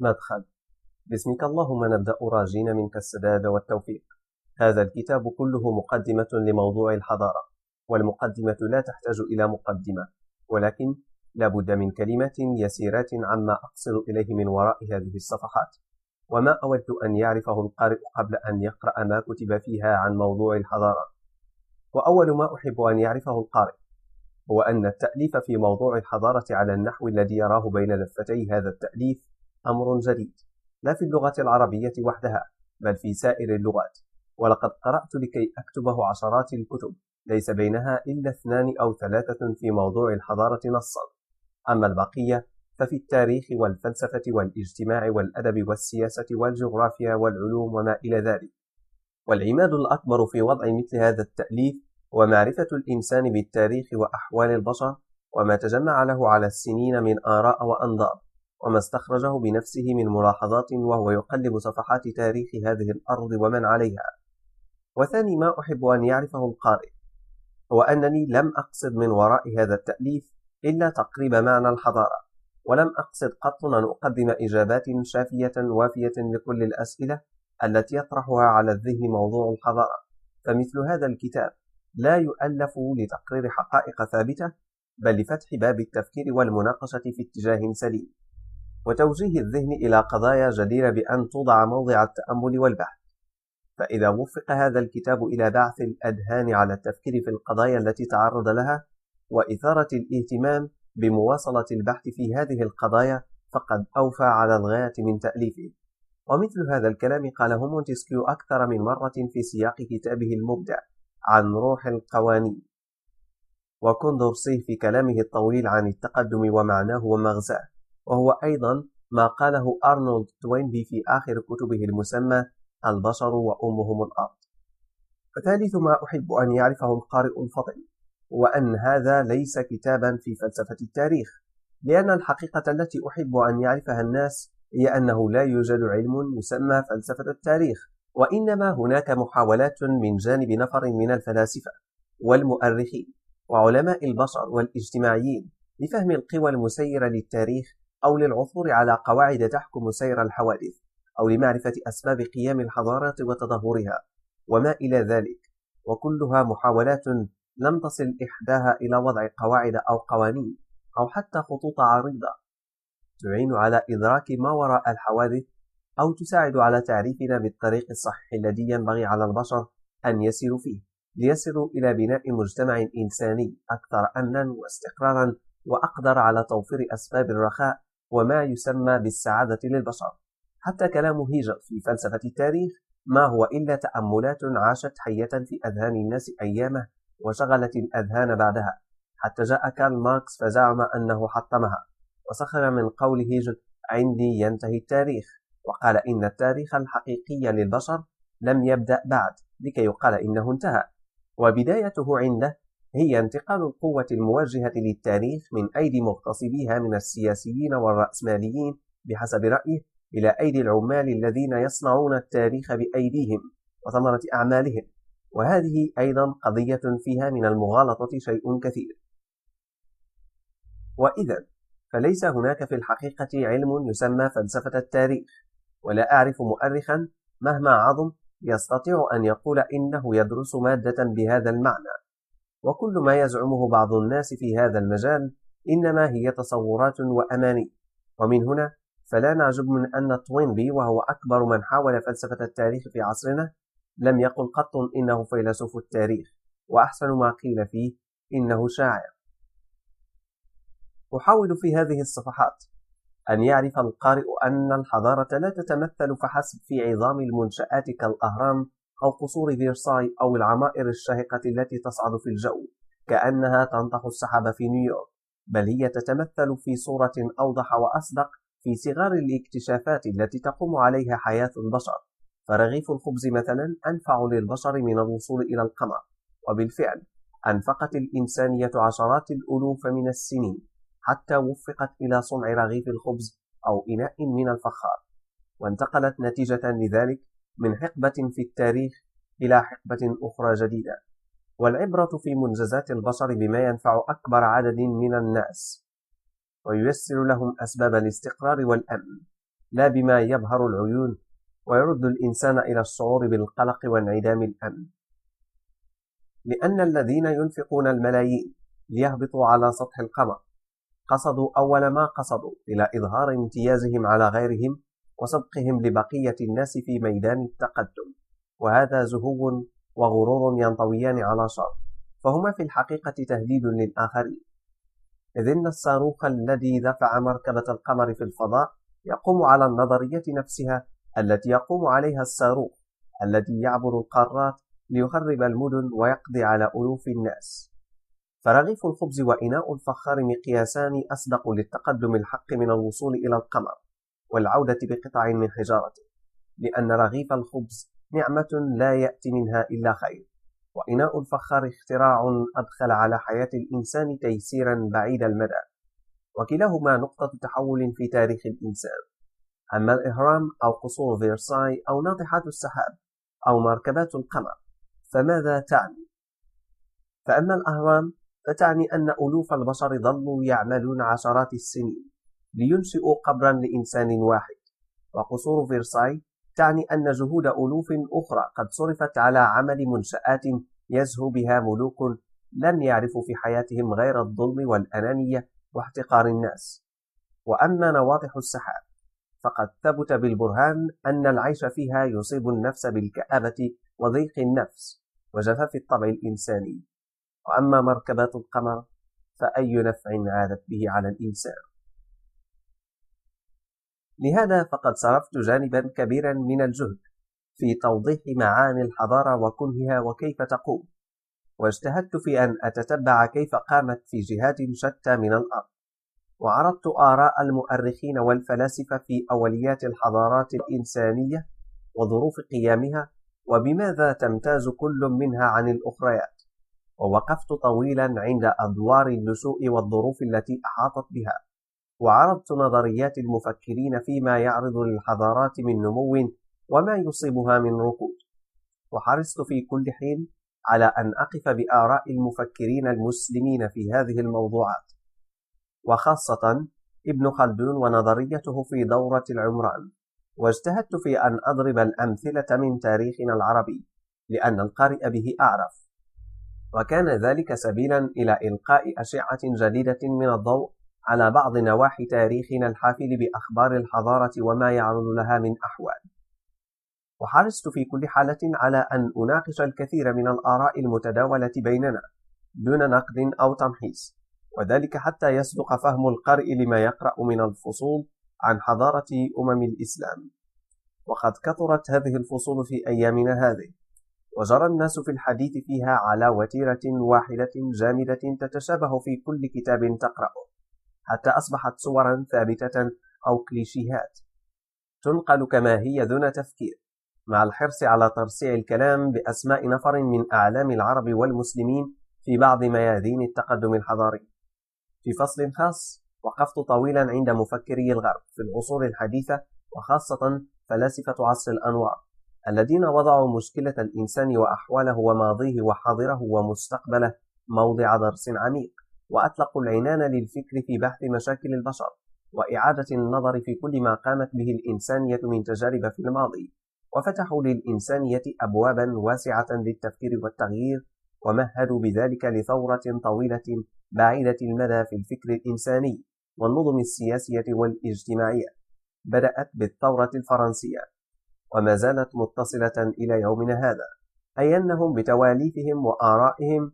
مدخل. باسمك اللهم نبدأ راجين منك السداد والتوفيق. هذا الكتاب كله مقدمة لموضوع الحضارة والمقدمة لا تحتاج إلى مقدمة ولكن لا بد من كلمات يسيرات عما أقصد إليه من وراء هذه الصفحات. وما أود أن يعرفه القارئ قبل أن يقرأ ما كتب فيها عن موضوع الحضارة. وأول ما أحب أن يعرفه القارئ هو أن التأليف في موضوع الحضارة على النحو الذي يراه بين دفتي هذا التأليف أمر جديد لا في اللغة العربية وحدها بل في سائر اللغات. ولقد قرأت لكي أكتبه عشرات الكتب ليس بينها إلا اثنان أو ثلاثة في موضوع الحضارة نصا. أما البقية ففي التاريخ والفلسفة والاجتماع والأدب والسياسة والجغرافيا والعلوم وما إلى ذلك. والعماد الأكبر في وضع مثل هذا التأليف هو معرفة الإنسان بالتاريخ وأحوال البشر وما تجمع له على السنين من آراء وأنظار. وما استخرجه بنفسه من ملاحظات وهو يقلب صفحات تاريخ هذه الأرض ومن عليها. وثاني ما أحب أن يعرفه القارئ هو أنني لم أقصد من وراء هذا التأليف إلا تقريب معنى الحضارة ولم أقصد قط أن أقدم إجابات شافية وافية لكل الأسئلة التي يطرحها على الذهن موضوع الحضارة. فمثل هذا الكتاب لا يؤلف لتقرير حقائق ثابتة بل لفتح باب التفكير والمناقشة في اتجاه سليم. وتوجيه الذهن إلى قضايا جديرة بأن توضع موضع التأمل والبحث. فإذا وفق هذا الكتاب إلى بعث الأذهان على التفكير في القضايا التي تعرض لها وإثارة الإهتمام بمواصلة البحث في هذه القضايا فقد أوفى على الغاية من تأليفه. ومثل هذا الكلام قاله مونتسكيو أكثر من مرة في سياق كتابه المبدع عن روح القوانين. وكوندورسي في كلامه الطويل عن التقدم ومعناه ومغزاه. وهو أيضا ما قاله أرنولد توينبي في آخر كتبه المسمى البشر وأمهم الأرض. وثالث ما أحب أن يعرفه القارئ الفضل وأن هذا ليس كتابا في فلسفة التاريخ لأن الحقيقة التي أحب أن يعرفها الناس هي أنه لا يوجد علم يسمى فلسفة التاريخ وإنما هناك محاولات من جانب نفر من الفلاسفة والمؤرخين وعلماء البشر والاجتماعيين لفهم القوى المسيرة للتاريخ أو للعثور على قواعد تحكم سير الحوادث أو لمعرفة أسباب قيام الحضارات وتدهورها وما إلى ذلك وكلها محاولات لم تصل إحداها إلى وضع قواعد أو قوانين أو حتى خطوط عريضة تعين على إدراك ما وراء الحوادث أو تساعد على تعريفنا بالطريق الصحيح الذي ينبغي على البشر أن يسيروا فيه ليصلوا إلى بناء مجتمع إنساني أكثر أمنا واستقرارا وأقدر على توفير أسباب الرخاء وما يسمى بالسعادة للبشر. حتى كلام هيجل في فلسفة التاريخ ما هو إلا تأملات عاشت حية في أذهان الناس أيامه وشغلت الأذهان بعدها. حتى جاء كارل ماركس فزعم أنه حطمها. وسخر من قول هيجل عندي ينتهي التاريخ. وقال إن التاريخ الحقيقي للبشر لم يبدأ بعد لكي يقال إنه انتهى. وبدايته عنده هي انتقال القوة الموجهة للتاريخ من أيدي مغتصبيها من السياسيين والرأسماليين بحسب رأيه إلى أيدي العمال الذين يصنعون التاريخ بأيديهم وثمرة أعمالهم. وهذه أيضا قضية فيها من المغالطة شيء كثير. وإذا فليس هناك في الحقيقة علم يسمى فلسفة التاريخ ولا أعرف مؤرخا مهما عظم يستطيع أن يقول إنه يدرس مادة بهذا المعنى. وكل ما يزعمه بعض الناس في هذا المجال إنما هي تصورات وأماني. ومن هنا فلا نعجب من أن توينبي وهو أكبر من حاول فلسفة التاريخ في عصرنا لم يقل قط إنه فيلسوف التاريخ وأحسن ما قيل فيه إنه شاعر. أحاول في هذه الصفحات أن يعرف القارئ أن الحضارة لا تتمثل فحسب في عظام المنشآت كالأهرام أو قصور فيرساي أو العمائر الشاهقة التي تصعد في الجو كأنها تنطح السحاب في نيويورك بل هي تتمثل في صورة أوضح وأصدق في صغار الاكتشافات التي تقوم عليها حياة البشر. فرغيف الخبز مثلا أنفع للبشر من الوصول إلى القمر وبالفعل أنفقت الإنسانية عشرات الألوف من السنين حتى وفقت إلى صنع رغيف الخبز أو إناء من الفخار. وانتقلت نتيجة لذلك من حقبة في التاريخ إلى حقبة أخرى جديدة والعبرة في منجزات البشر بما ينفع أكبر عدد من الناس وييسر لهم أسباب الاستقرار والأمن لا بما يبهر العيون ويرد الإنسان إلى الشعور بالقلق وانعدام الأمن. لأن الذين ينفقون الملايين ليهبطوا على سطح القمر قصدوا أول ما قصدوا إلى إظهار امتيازهم على غيرهم وسبقهم لبقية الناس في ميدان التقدم. وهذا زهو وغرور ينطويان على شر فهما في الحقيقة تهديد للآخرين. إذ إن الصاروخ الذي دفع مركبة القمر في الفضاء يقوم على النظرية نفسها التي يقوم عليها الصاروخ الذي يعبر القارات ليخرب المدن ويقضي على ألوف الناس. فرغيف الخبز وإناء الفخار مقياسان أصدق للتقدم الحق من الوصول إلى القمر. والعودة بقطع من حجارته لأن رغيف الخبز نعمة لا يأتي منها إلا خير. وإناء الفخار اختراع أدخل على حياة الإنسان تيسيرا بعيد المدى. وكلاهما نقطة تحول في تاريخ الإنسان. أما الإهرام أو قصور فيرساي أو ناطحات السحاب أو مركبات القمر فماذا تعني؟ فأما الأهرام فتعني أن ألوف البشر ظلوا يعملون عشرات السنين. لينشئوا قبرا لإنسان واحد. وقصور فيرساي تعني أن جهود ألوف أخرى قد صرفت على عمل منشآت يزهو بها ملوك لم يعرفوا في حياتهم غير الظلم والأنانية واحتقار الناس. وأما نواطح السحاب فقد ثبت بالبرهان أن العيش فيها يصيب النفس بالكآبة وضيق النفس وجفاف الطبع الإنساني. وأما مركبات القمر فأي نفع عادت به على الإنسان؟ لهذا فقد صرفت جانبا كبيرا من الجهد في توضيح معاني الحضارة وكنهها وكيف تقوم واجتهدت في أن أتتبع كيف قامت في جهات شتى من الأرض وعرضت آراء المؤرخين والفلاسفة في أوليات الحضارات الإنسانية وظروف قيامها وبماذا تمتاز كل منها عن الأخريات ووقفت طويلا عند أدوار النشوء والظروف التي أحاطت بها. وعرضت نظريات المفكرين فيما يعرض للحضارات من نمو وما يصيبها من ركود. وحرصت في كل حين على أن أقف بآراء المفكرين المسلمين في هذه الموضوعات. وخاصة ابن خلدون ونظريته في دورة العمران. واجتهدت في أن أضرب الأمثلة من تاريخنا العربي لأن القارئ به أعرف. وكان ذلك سبيلا إلى إلقاء أشعة جديدة من الضوء على بعض نواحي تاريخنا الحافل بأخبار الحضارة وما يعرض لها من أحوال. وحرصت في كل حالة على أن أناقش الكثير من الآراء المتداولة بيننا دون نقد أو تمحيص وذلك حتى يصدق فهم القارئ لما يقرأ من الفصول عن حضارة أمم الإسلام. وقد كثرت هذه الفصول في أيامنا هذه وجرى الناس في الحديث فيها على وتيرة واحدة جامدة تتشابه في كل كتاب تقرأه. حتى أصبحت صورا ثابتة أو كليشيهات. تنقل كما هي دون تفكير مع الحرص على ترصيع الكلام بأسماء نفر من أعلام العرب والمسلمين في بعض ميادين التقدم الحضاري. في فصل خاص وقفت طويلا عند مفكري الغرب في العصور الحديثة وخاصة فلاسفة عصر الأنوار الذين وضعوا مشكلة الإنسان وأحواله وماضيه وحاضره ومستقبله موضع درس عميق. وأطلقوا العنان للفكر في بحث مشاكل البشر وإعادة النظر في كل ما قامت به الإنسانية من تجارب في الماضي وفتحوا للإنسانية أبوابا واسعة للتفكير والتغيير ومهدوا بذلك لثورة طويلة بعيدة المدى في الفكر الإنساني والنظم السياسية والاجتماعية بدأت بالثورة الفرنسية وما زالت متصلة إلى يومنا هذا أي أنهم بتواليفهم وآرائهم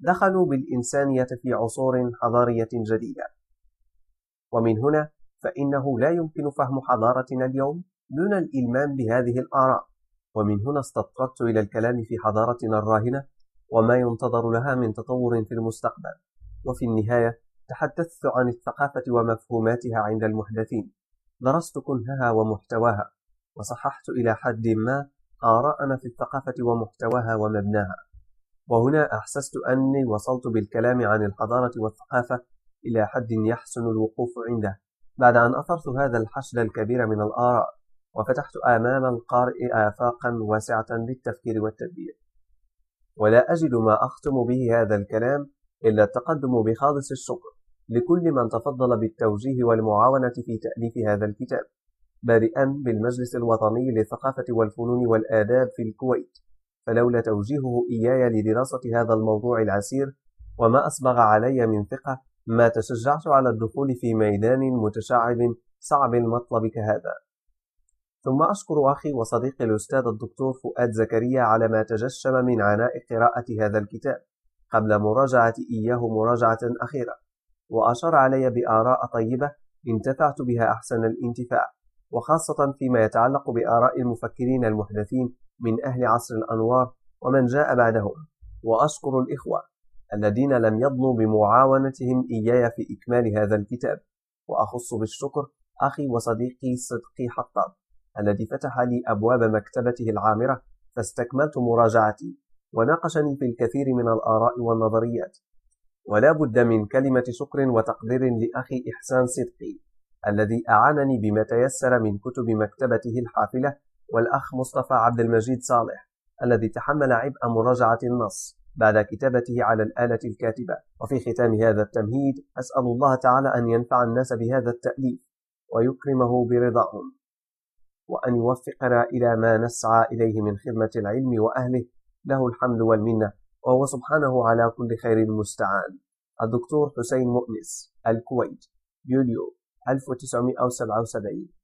دخلوا بالإنسانية في عصور حضارية جديدة. ومن هنا فإنه لا يمكن فهم حضارتنا اليوم دون الإلمام بهذه الآراء. ومن هنا استطردت إلى الكلام في حضارتنا الراهنة وما ينتظر لها من تطور في المستقبل. وفي النهاية تحدثت عن الثقافة ومفهوماتها عند المحدثين. درست كنهها ومحتواها وصححت إلى حد ما آراءنا في الثقافة ومحتواها ومبناها. وهنا أحسست أني وصلت بالكلام عن الحضارة والثقافة إلى حد يحسن الوقوف عنده. بعد أن أثرت هذا الحشد الكبير من الآراء وفتحت أمام القارئ آفاقا واسعة للتفكير والتدبير. ولا أجد ما أختم به هذا الكلام إلا التقدم بخالص الشكر لكل من تفضل بالتوجيه والمعاونة في تأليف هذا الكتاب بادئا بالمجلس الوطني للثقافة والفنون والآداب في الكويت. فلولا توجيهه إياي لدراسة هذا الموضوع العسير وما أسبغ علي من ثقة ما تشجعت على الدخول في ميدان متشعب صعب المطلب كهذا. ثم أشكر أخي وصديقي الأستاذ الدكتور فؤاد زكريا على ما تجشم من عناء قراءة هذا الكتاب قبل مراجعة إياه مراجعة أخيرة وأشار علي بآراء طيبة انتفعت بها أحسن الانتفاع وخاصة فيما يتعلق بآراء المفكرين المحدثين من أهل عصر الأنوار ومن جاء بعدهم. وأشكر الإخوة الذين لم يضنوا بمعاونتهم إياي في إكمال هذا الكتاب. وأخص بالشكر أخي وصديقي صدقي حطاب الذي فتح لي أبواب مكتبته العامرة فاستكملت مراجعتي وناقشني في الكثير من الآراء والنظريات. ولا بد من كلمة شكر وتقدير لأخي إحسان صدقي الذي أعانني بما تيسر من كتب مكتبته الحافلة والأخ مصطفى عبد المجيد صالح الذي تحمل عبء مراجعة النص بعد كتابته على الآلة الكاتبة. وفي ختام هذا التمهيد أسأل الله تعالى أن ينفع الناس بهذا التأليف ويكرمه برضاهم وأن يوفقنا إلى ما نسعى إليه من خدمة العلم وأهله. له الحمد والمنة وهو سبحانه على كل خير مستعان. الدكتور حسين مؤنس الكويت يوليو 1977